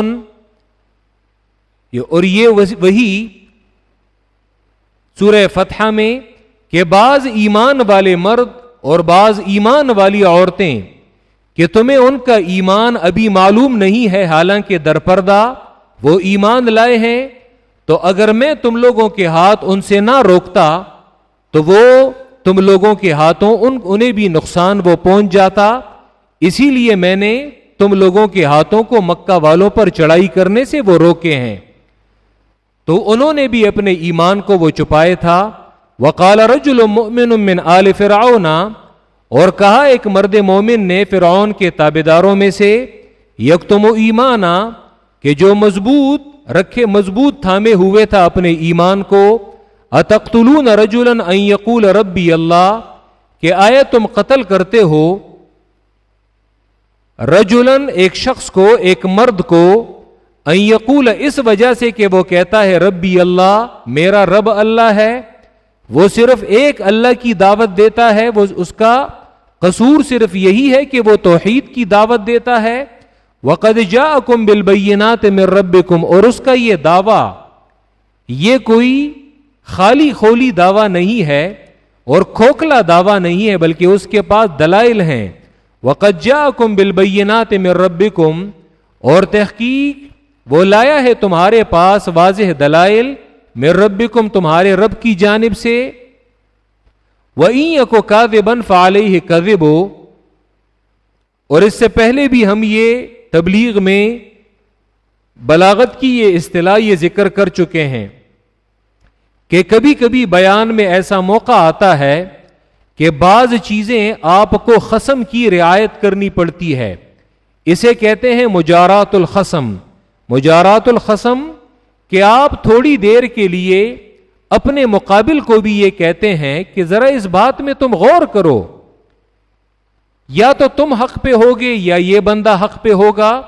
اور یہ وہی سورہ فتحہ میں کہ بعض ایمان والے مرد اور بعض ایمان والی عورتیں کہ تمہیں ان کا ایمان ابھی معلوم نہیں ہے، حالانکہ درپردہ وہ ایمان لائے ہیں، تو اگر میں تم لوگوں کے ہاتھ ان سے نہ روکتا، تو وہ تم لوگوں کے ہاتھوں ان، انہیں بھی نقصان وہ پہنچ جاتا۔ اسی لیے میں نے تم لوگوں کے ہاتھوں کو مکہ والوں پر چڑھائی کرنے سے وہ روکے ہیں۔ تو انہوں نے بھی اپنے ایمان کو وہ چھپائے تھا۔ وقال رجل مؤمن من آل فرعون، اور کہا ایک مرد مومن نے فرعون کے تابے داروں میں سے، یکتم ایمانا، کہ جو مضبوط، رکھے مضبوط تھامے ہوئے تھا اپنے ایمان کو اتختلون رجولن یقول ربی اللہ کہ آئے تم قتل کرتے ہو؟ رجولن ایک شخص کو، ایک مرد کو یقول اس وجہ سے کہ وہ کہتا ہے، ربی اللہ، میرا رب اللہ ہے، وہ صرف ایک اللہ کی دعوت دیتا ہے، وہ اس کا قصور صرف یہی ہے کہ وہ توحید کی دعوت دیتا ہے۔ وقد جا کم بالبینات میں رب کم اور اس کا یہ دعوی، یہ کوئی خالی خولی دعویٰ نہیں ہے اور کھوکھلا دعویٰ نہیں ہے بلکہ اس کے پاس دلائل ہیں۔ وقت جا کم بالبینات میں رب اور تحقیق وہ لایا ہے تمہارے پاس واضح دلائل میں رب تمہارے رب کی جانب سے۔ وہ کو کا بن فعال اور اس سے پہلے بھی ہم یہ تبلیغ میں بلاغت کی یہ اصطلاح یہ ذکر کر چکے ہیں۔ کہ کبھی کبھی بیان میں ایسا موقع آتا ہے کہ بعض چیزیں آپ کو خسم کی رعایت کرنی پڑتی ہے۔ اسے کہتے ہیں مجارات الخسم۔ مجارات الخسم کہ آپ تھوڑی دیر کے لیے اپنے مقابل کو بھی یہ کہتے ہیں کہ ذرا اس بات میں تم غور کرو۔ یا تو تم حق پہ ہوگے یا یہ بندہ حق پہ ہوگا۔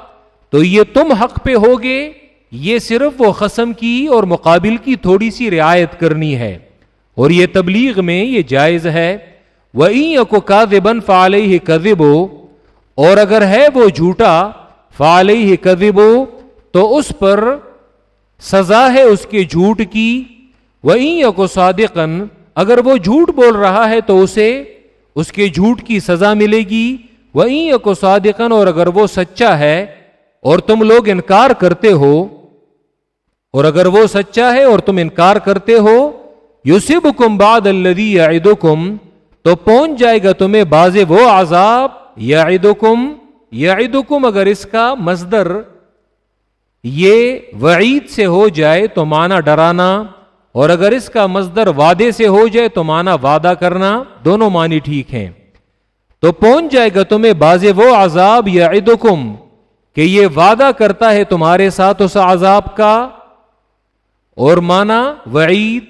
تو یہ تم حق پہ ہوگے یہ صرف وہ قسم کی اور مقابل کی تھوڑی سی رعایت کرنی ہے۔ اور یہ تبلیغ میں یہ جائز ہے۔ وہ کو کا بن فعال ہی اور اگر ہے وہ جھوٹا فعال ہی تو اس پر سزا ہے اس کے جھوٹ کی۔ وہیں کو صادقن اگر وہ جھوٹ بول رہا ہے تو اسے اس کے جھوٹ کی سزا ملے گی۔ وہیں کو صادقن اور اگر وہ سچا ہے اور تم لوگ انکار کرتے ہو اور اگر وہ سچا ہے اور تم انکار کرتے ہو یوسب کم باد الدی یا تو پہنچ جائے گا تمہیں باز وہ عذاب یا کم یا اگر اس کا مزدر یہ وعید سے ہو جائے تو مانا ڈرانا، اور اگر اس کا مزدر وعدے سے ہو جائے تو مانا وعدہ کرنا، دونوں معنی ٹھیک ہیں۔ تو پہنچ جائے گا تمہیں باز وہ عذاب یا کہ یہ وعدہ کرتا ہے تمہارے ساتھ اس عذاب کا اور مانا وعید،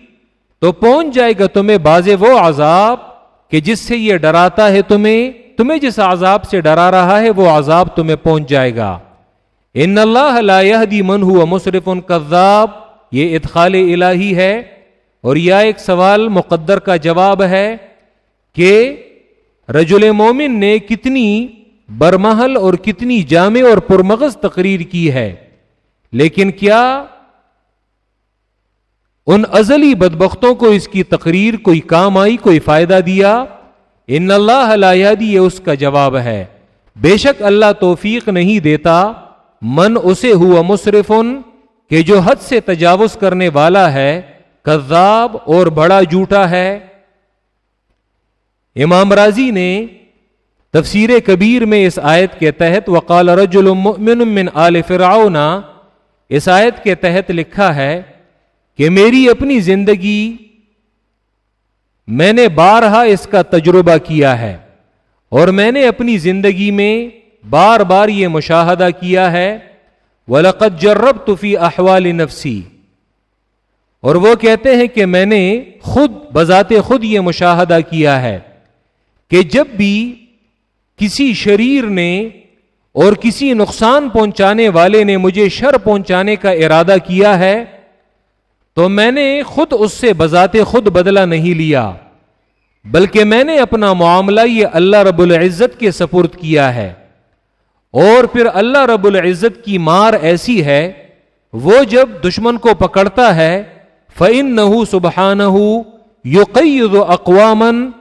تو پہنچ جائے گا تمہیں باز وہ عذاب کہ جس سے یہ ڈراتا ہے تمہیں تمہیں جس عذاب سے ڈرا رہا ہے وہ عذاب تمہیں پہنچ جائے گا۔ ان اللہ لا يهدي من هو مسرف كذاب یہ ادخال الہی ہے۔ اور یہ ایک سوال مقدر کا جواب ہے کہ رجل مومن نے کتنی برمحل اور کتنی جامع اور پرمغز تقریر کی ہے، لیکن کیا ان ازلی بدبختوں کو اس کی تقریر کوئی کام آئی، کوئی فائدہ دیا؟ ان اللہ یہ اس کا جواب ہے۔ بے شک اللہ توفیق نہیں دیتا۔ من اسے ہوا مصرف، کہ جو حد سے تجاوز کرنے والا ہے، کذاب اور بڑا جھوٹا ہے۔ امام راضی نے تفسیر کبیر میں اس آیت کے تحت وقال رجل مؤمن من آل فرعون، اس آیت کے تحت لکھا ہے کہ میری اپنی زندگی میں نے بارہا اس کا تجربہ کیا ہے اور میں نے اپنی زندگی میں بار بار یہ مشاہدہ کیا ہے ولقت جرب تفی احوال نفسی اور وہ کہتے ہیں کہ میں نے خود، بذات خود یہ مشاہدہ کیا ہے کہ جب بھی کسی شریر نے اور کسی نقصان پہنچانے والے نے مجھے شر پہنچانے کا ارادہ کیا ہے تو میں نے خود اس سے بذات خود بدلہ نہیں لیا، بلکہ میں نے اپنا معاملہ یہ اللہ رب العزت کے سپرد کیا ہے۔ اور پھر اللہ رب العزت کی مار ایسی ہے، وہ جب دشمن کو پکڑتا ہے فعن نہ سبحان اقوامن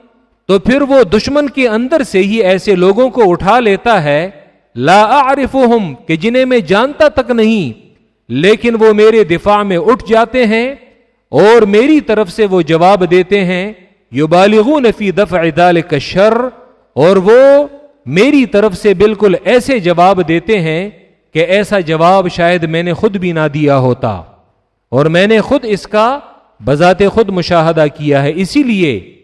تو پھر وہ دشمن کے اندر سے ہی ایسے لوگوں کو اٹھا لیتا ہے، لا اعرفهم کہ جنہیں میں جانتا تک نہیں۔ لیکن وہ میرے دفاع میں اٹھ جاتے ہیں اور میری طرف سے وہ جواب دیتے ہیں یو بالغون فی دفع ذلك الشر اور وہ میری طرف سے بالکل ایسے جواب دیتے ہیں کہ ایسا جواب شاید میں نے خود بھی نہ دیا ہوتا۔ اور میں نے خود اس کا بذات خود مشاہدہ کیا ہے۔ اسی لیے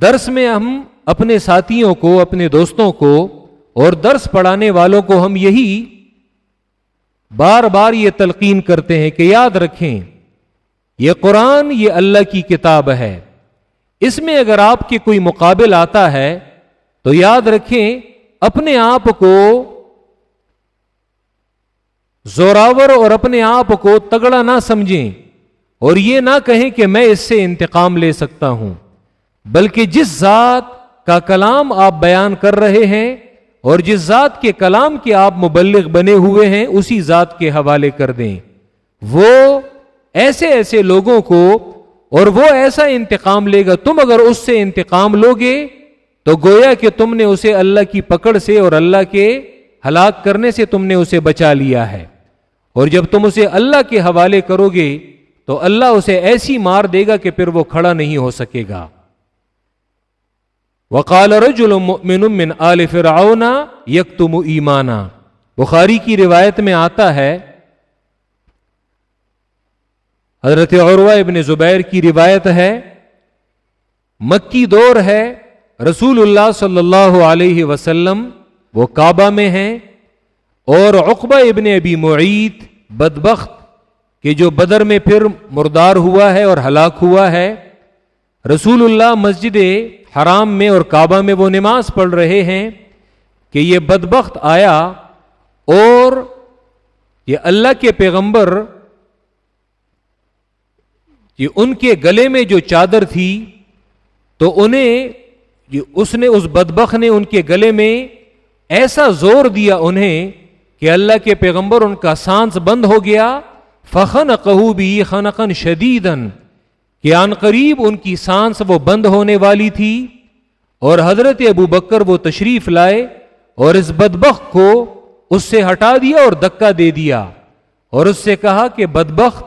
درس میں ہم اپنے ساتھیوں کو، اپنے دوستوں کو اور درس پڑھانے والوں کو ہم یہی بار بار یہ تلقین کرتے ہیں کہ یاد رکھیں، یہ قرآن، یہ اللہ کی کتاب ہے۔ اس میں اگر آپ کے کوئی مقابل آتا ہے، تو یاد رکھیں، اپنے آپ کو زوراور اور اپنے آپ کو تگڑا نہ سمجھیں۔ اور یہ نہ کہیں کہ میں اس سے انتقام لے سکتا ہوں، بلکہ جس ذات کا کلام آپ بیان کر رہے ہیں اور جس ذات کے کلام کے آپ مبلغ بنے ہوئے ہیں، اسی ذات کے حوالے کر دیں۔ وہ ایسے ایسے لوگوں کو، اور وہ ایسا انتقام لے گا، تم اگر اس سے انتقام لوگے، تو گویا کہ تم نے اسے اللہ کی پکڑ سے اور اللہ کے ہلاک کرنے سے تم نے اسے بچا لیا ہے۔ اور جب تم اسے اللہ کے حوالے کرو گے، تو اللہ اسے ایسی مار دے گا کہ پھر وہ کھڑا نہیں ہو سکے گا۔ وقال رجل مؤمن من آل فرعون یکتم ایمانا۔ بخاری کی روایت میں آتا ہے، حضرت عروہ ابن زبیر کی روایت ہے، مکی دور ہے، رسول اللہ صلی اللہ علیہ وسلم وہ کعبہ میں ہیں اور عقبہ ابن ابی معید بدبخت، کہ جو بدر میں پھر مردار ہوا ہے اور ہلاک ہوا ہے۔ رسول اللہ مسجد حرام میں اور کعبہ میں وہ نماز پڑھ رہے ہیں کہ یہ بدبخت آیا اور یہ اللہ کے پیغمبر یہ ان کے گلے میں جو چادر تھی تو انہیں اس نے اس بدبخ نے ان کے گلے میں ایسا زور دیا انہیں کہ اللہ کے پیغمبر ان کا سانس بند ہو گیا فخن قہو بھی خنقن شدیدن کہ آن قریب ان کی سانس وہ بند ہونے والی تھی اور حضرت ابو بکر وہ تشریف لائے اور اس بدبخت کو اس سے ہٹا دیا اور دکا دے دیا اور اس سے کہا کہ بدبخت،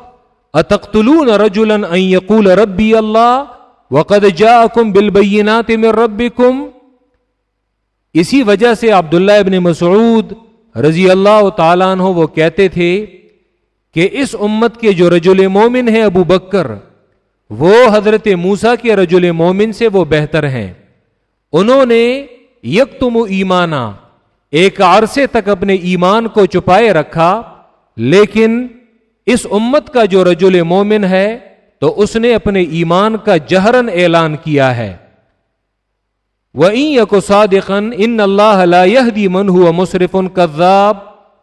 اتقتلون رجلا ان یقول ربی اللہ وقد جاءکم بالبینات من ربکم۔ اسی وجہ سے عبداللہ ابن مسعود رضی اللہ تعالیٰ عنہ وہ کہتے تھے کہ اس امت کے جو رجل مومن ہے ابو بکر وہ حضرت موسا کے رجل مومن سے وہ بہتر ہیں۔ انہوں نے یک تم ایمانا، ایک عرصے تک اپنے ایمان کو چھپائے رکھا، لیکن اس امت کا جو رجل مومن ہے، تو اس نے اپنے ایمان کا جہرن اعلان کیا ہے۔ وہ کو صادقن ان اللہ دی من ہوا مصرف ان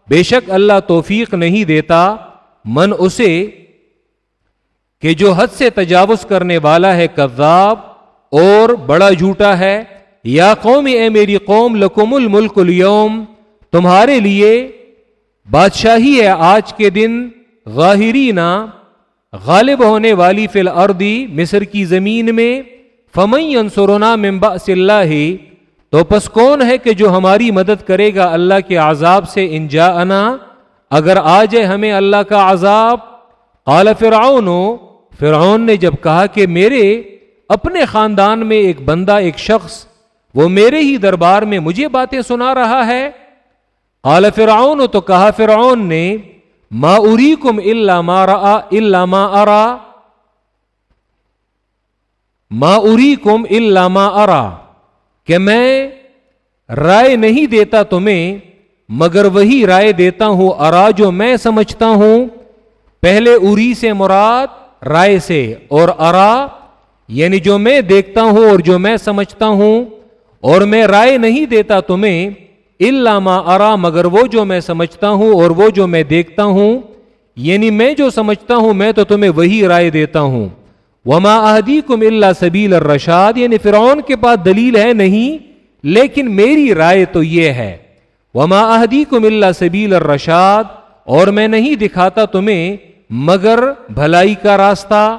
بے شک اللہ توفیق نہیں دیتا، من اسے کہ جو حد سے تجاوز کرنے والا ہے کذاب اور بڑا جھوٹا ہے، یا قوم، اے میری قوم، لکم الملک اليوم، تمہارے لیے بادشاہی ہے آج کے دن غاہرینا غالب ہونے والی فی الارضی مصر کی زمین میں فمئی انسرونا ممبا اللہ، تو پس کون ہے کہ جو ہماری مدد کرے گا اللہ کے عذاب سے انجا انا اگر آ جائے ہمیں اللہ کا عذاب؟ قال فرعون فرعون نے جب کہا کہ میرے اپنے خاندان میں ایک بندہ، ایک شخص، وہ میرے ہی دربار میں مجھے باتیں سنا رہا ہے، قال فرعون تو کہا فرعون نے، ما اریکم الا ما را الا ما ارا۔ ما اریکم الا ما ارا، کہ میں رائے نہیں دیتا تمہیں، مگر وہی رائے دیتا ہوں، ارا جو میں سمجھتا ہوں۔ پہلے اری سے مراد رائے سے اور ارا یعنی جو میں دیکھتا ہوں اور جو میں سمجھتا ہوں، اور میں رائے نہیں دیتا تمہیں علامہ ارا، مگر وہ جو میں سمجھتا ہوں اور وہ جو میں دیکھتا ہوں یعنی میں جو سمجھتا ہوں، میں تو تمہیں وہی رائے دیتا ہوں۔ وما اہدی کم اللہ سبیل الرشاد یعنی فرعون کے پاس دلیل ہے نہیں، لیکن میری رائے تو یہ ہے۔ وما اہدی کم اللہ سبیل الرشاد، اور میں نہیں دکھاتا تمہیں مگر بھلائی کا راستہ۔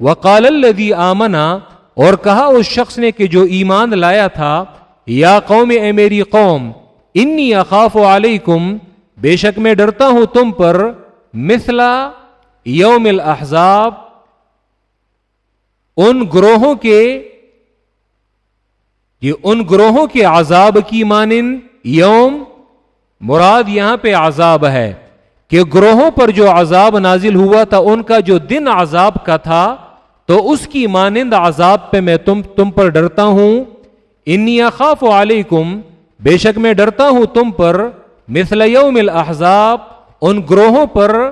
وقال الذي آمنا اور کہا اس شخص نے کہ جو ایمان لایا تھا، یا قوم، اے میری قوم، انی اخاف علیکم، بے شک میں ڈرتا ہوں تم پر مثلا یوم الاحزاب، ان گروہوں کے، یہ ان گروہوں کے عذاب کی مانند یوم، مراد یہاں پہ عذاب ہے۔ کہ گروہوں پر جو عذاب نازل ہوا تھا، ان کا جو دن عذاب کا تھا، تو اس کی مانند عذاب پہ میں تم تم پر ڈرتا ہوں۔ انی اخاف علیکم، بے شک میں ڈرتا ہوں تم پر۔ مثل یوم الاحزاب، ان گروہوں پر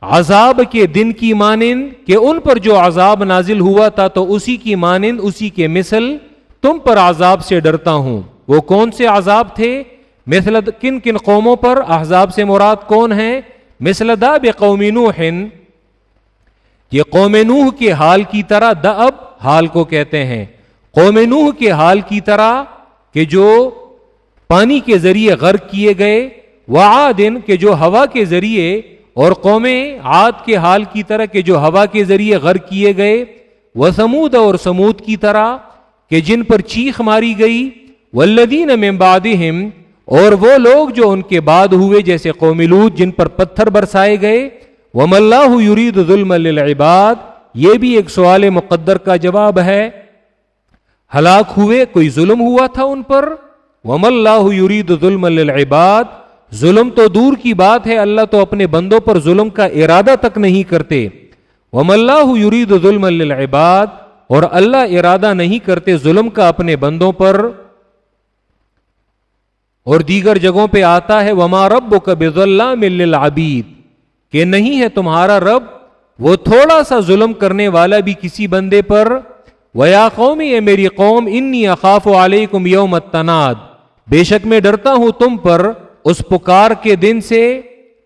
عذاب کے دن کی مانند، کہ ان پر جو عذاب نازل ہوا تھا، تو اسی کی مانند، اسی کے مثل تم پر عذاب سے ڈرتا ہوں۔ وہ کون سے عذاب تھے؟ مثل کن کن قوموں پر احزاب سے مراد کون ہے مثل داب قوم نوح، یہ قوم نوح کے حال کی طرح دب حال کو کہتے ہیں۔ قوم نوح کے حال کی طرح کہ جو پانی کے ذریعے غرق کیے گئے وہ آدن کہ جو ہوا کے ذریعے، اور قوم عاد کے حال کی طرح کہ جو ہوا کے ذریعے غرق کیے گئے وہ سمود اور سمود کی طرح کہ جن پر چیخ ماری گئی ولدین میں بادہم اور وہ لوگ جو ان کے بعد ہوئے جیسے قوم لوت جن پر پتھر برسائے گئے وہ ملّہ یرید ظلم العباد یہ بھی ایک سوال مقدر کا جواب ہے۔ ہلاک ہوئے، کوئی ظلم ہوا تھا ان پر؟ وم اللہ یرید ظلم العباد ظلم تو دور کی بات ہے، اللہ تو اپنے بندوں پر ظلم کا ارادہ تک نہیں کرتے۔ وم اللہ یرید ظلم العباد اور اللہ ارادہ نہیں کرتے ظلم کا اپنے بندوں پر۔ اور دیگر جگہوں پہ آتا ہے، وما رب کب اللہ مل کہ نہیں ہے تمہارا رب، وہ تھوڑا سا ظلم کرنے والا بھی کسی بندے پر۔ ویا قومی اے میری قوم انی اخاف علیکم یوم تناد بے شک میں ڈرتا ہوں تم پر اس پکار کے دن سے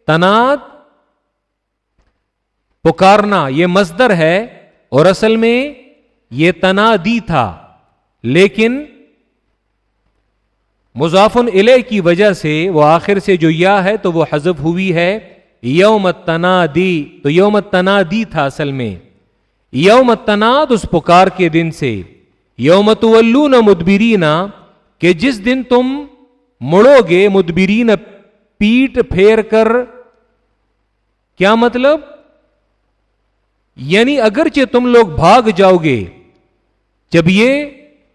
تناد۔ پکارنا، یہ مزدر ہے اور اصل میں یہ تنادی تھا۔ لیکن مضافن علیہ کی وجہ سے وہ آخر سے جو یا ہے تو وہ حذف ہوئی ہے یوم تنادی تو یوم تنادی تھا اصل میں۔ یوم تناد اس پکار کے دن سے۔ یوم تولون مدبرین، کہ جس دن تم مڑو گے مدبرین پیٹ پھیر کر۔ کیا مطلب؟ یعنی اگرچہ تم لوگ بھاگ جاؤ گے، جب یہ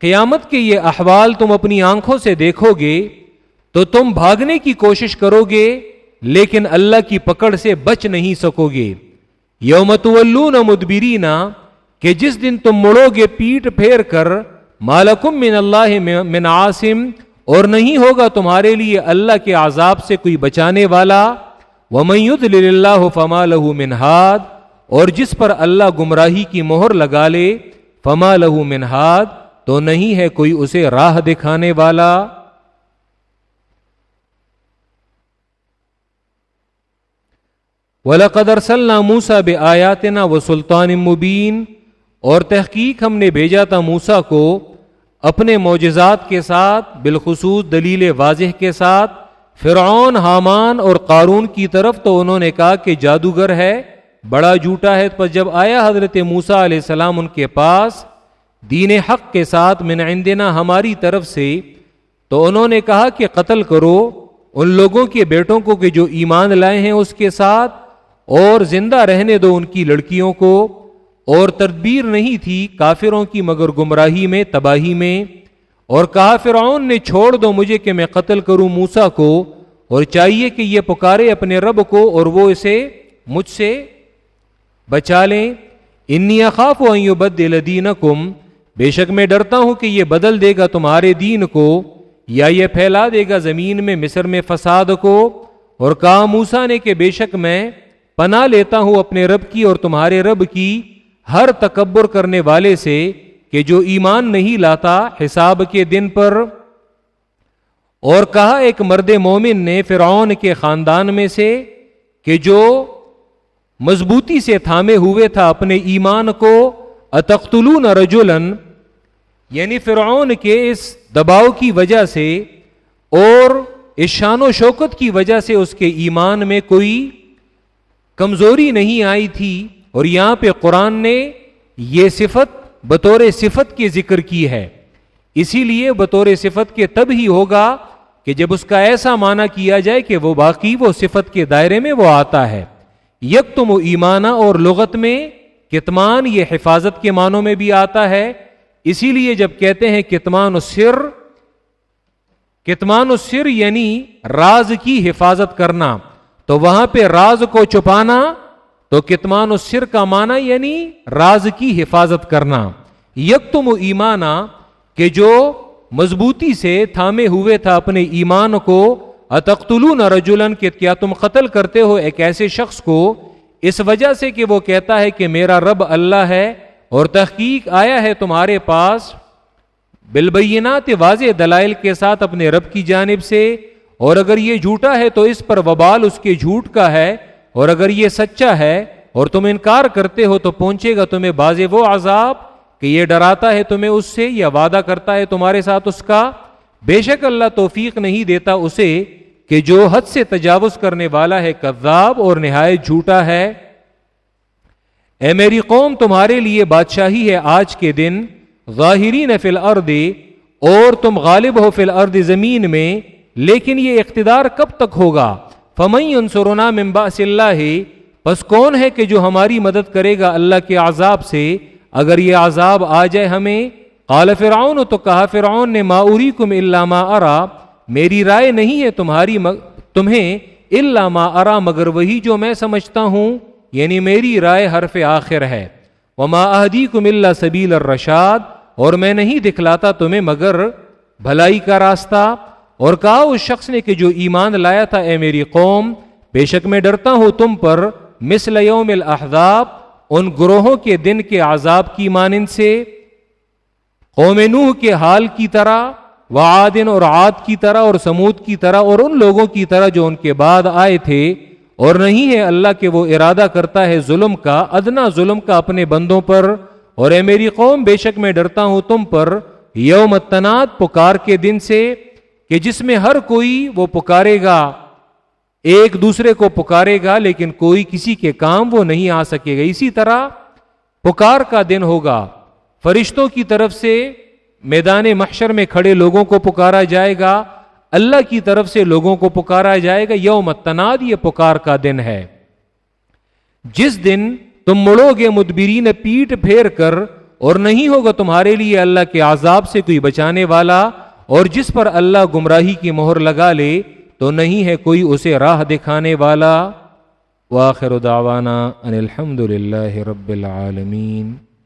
قیامت کے یہ احوال تم اپنی آنکھوں سے دیکھو گے تو تم بھاگنے کی کوشش کرو گے، لیکن اللہ کی پکڑ سے بچ نہیں سکو گے۔ یومت مدبرینا کہ جس دن تم مڑو گے پیٹ پھیر کر مالکم من اللہ من عاصم، اور نہیں ہوگا تمہارے لیے اللہ کے عذاب سے کوئی بچانے والا۔ ومید اللہ فما لہو منہاد اور جس پر اللہ گمراہی کی مہر لگا لے، فما لہو منہاد تو نہیں ہے کوئی اسے راہ دکھانے والا۔ وَلَقَدْ أَرْسَلْنَا مُوسَى بِآيَاتِنَا وَسُلْطَانٍ مُبِينٍ۔ اور تحقیق ہم نے بھیجا تھا موسا کو اپنے معجزات کے ساتھ، بالخصوص دلیل واضح کے ساتھ۔ فرعون، حامان اور قارون کی طرف تو انہوں نے کہا کہ جادوگر ہے، بڑا جھوٹا ہے۔ پر جب آیا حضرت موسا علیہ السلام ان کے پاس دین حق کے ساتھ من عندنا ہماری طرف سے، تو انہوں نے کہا کہ قتل کرو، ان لوگوں کے بیٹوں کو کہ جو ایمان لائے ہیں اس کے ساتھ، اور زندہ رہنے دو ان کی لڑکیوں کو۔ اور تدبیر نہیں تھی کافروں کی مگر گمراہی میں، تباہی میں۔ اور کہا، فرعون نے چھوڑ دو مجھے کہ میں قتل کروں موسا کو، اور چاہیے کہ یہ پکارے اپنے رب کو اور وہ اسے مجھ سے بچا لیں۔ انی خاف و بد دین کم بے شک میں ڈرتا ہوں کہ یہ بدل دے گا تمہارے دین کو، یا یہ پھیلا دے گا زمین میں، مصر میں فساد کو۔ اور کہا موسا نے کہ بے شک میں پناہ لیتا ہوں اپنے رب کی اور تمہارے رب کی ہر تکبر کرنے والے سے کہ جو ایمان نہیں لاتا حساب کے دن پر۔ اور کہا ایک مرد مومن نے فرعون کے خاندان میں سے کہ جو مضبوطی سے تھامے ہوئے تھا اپنے ایمان کو اتختلون رجولن یعنی فرعون کے اس دباؤ کی وجہ سے اور اس شان و شوکت کی وجہ سے اس کے ایمان میں کوئی کمزوری نہیں آئی تھی اور یہاں پہ قرآن نے یہ صفت بطور صفت کے ذکر کی ہے۔ اسی لیے بطور صفت کے تب ہی ہوگا کہ جب اس کا ایسا معنی کیا جائے کہ وہ باقی وہ صفت کے دائرے میں وہ آتا ہے۔ یک تم ایمانہ اور لغت میں کتمان یہ حفاظت کے معنوں میں بھی آتا ہے۔ اسی لیے جب کہتے ہیں کتمان سر کتمان سر یعنی راز کی حفاظت کرنا، تو وہاں پہ راز کو چھپانا، تو کتمان و سر کا معنی یعنی راز کی حفاظت کرنا۔ یک تم ایمانا، کہ جو مضبوطی سے تھامے ہوئے تھا اپنے ایمان کو اتختلون رجولن کہ کیا تم قتل کرتے ہو ایک ایسے شخص کو اس وجہ سے کہ وہ کہتا ہے کہ میرا رب اللہ ہے اور تحقیق آیا ہے تمہارے پاس بالبینات واضح دلائل کے ساتھ اپنے رب کی جانب سے، اور اگر یہ جھوٹا ہے تو اس پر وبال اس کے جھوٹ کا ہے، اور اگر یہ سچا ہے اور تم انکار کرتے ہو تو پہنچے گا تمہیں باز وہ عذاب کہ یہ ڈراتا ہے تمہیں اس سے یا وعدہ کرتا ہے تمہارے ساتھ اس کا۔ بے شک اللہ توفیق نہیں دیتا اسے کہ جو حد سے تجاوز کرنے والا ہے کذاب اور نہایت جھوٹا ہے، اے میری قوم، تمہارے لیے بادشاہی ہے آج کے دن۔ ظاہرین فی الارض، اور تم غالب ہو فی الارض زمین میں۔ لیکن یہ اقتدار کب تک ہوگا؟ فمئی انسرونا ممبا اللہ بس کون ہے کہ جو ہماری مدد کرے گا اللہ کے عذاب سے؟ اگر یہ عذاب آ جائے ہمیں۔ قال فرعون، تو کہا فرعون نے ماوری کم اللہ ارا میری رائے نہیں ہے تمہاری مگ... تمہیں اللہ ما ارا مگر وہی جو میں سمجھتا ہوں یعنی میری رائے حرف آخر ہے۔ وما اہدی کم اللہ سبیل الرشاد، اور میں نہیں دکھلاتا تمہیں مگر بھلائی کا راستہ۔ اور کہا اس شخص نے کہ جو ایمان لایا تھا، اے میری قوم، بے شک میں ڈرتا ہوں تم پر مثل یوم الاحزاب ان گروہوں کے دن کے عذاب کی مانند سے۔ قوم نوح کے حال کی طرح وعادن اور عاد کی طرح اور سمود کی طرح اور ان لوگوں کی طرح جو ان کے بعد آئے تھے، اور نہیں ہے اللہ کے وہ ارادہ کرتا ہے ظلم کا، ادنا ظلم کا اپنے بندوں پر، اور اے میری قوم، بے شک میں ڈرتا ہوں تم پر، یوم تناد پکار کے دن سے، کہ جس میں ہر کوئی وہ پکارے گا، ایک دوسرے کو پکارے گا، لیکن کوئی کسی کے کام وہ نہیں آ سکے گا۔ اسی طرح پکار کا دن ہوگا۔ فرشتوں کی طرف سے میدان محشر میں کھڑے لوگوں کو پکارا جائے گا، اللہ کی طرف سے لوگوں کو پکارا جائے گا، یوم تناد یہ پکار کا دن ہے۔ جس دن تم مڑو گے مدبرین پیٹ پھیر کر اور نہیں ہوگا تمہارے لیے اللہ کے عذاب سے کوئی بچانے والا، اور جس پر اللہ گمراہی کی مہر لگا لے، تو نہیں ہے کوئی اسے راہ دکھانے والا۔ واخر دعوانا ان الحمد للہ رب العالمین۔